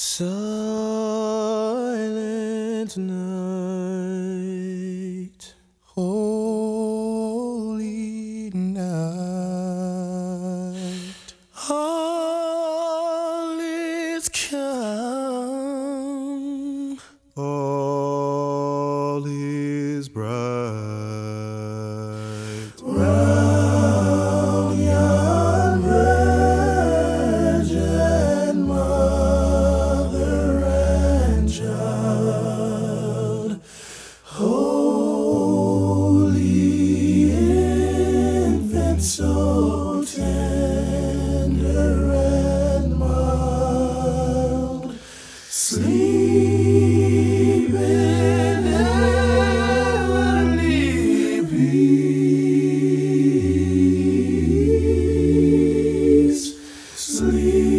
Silent night, sleep.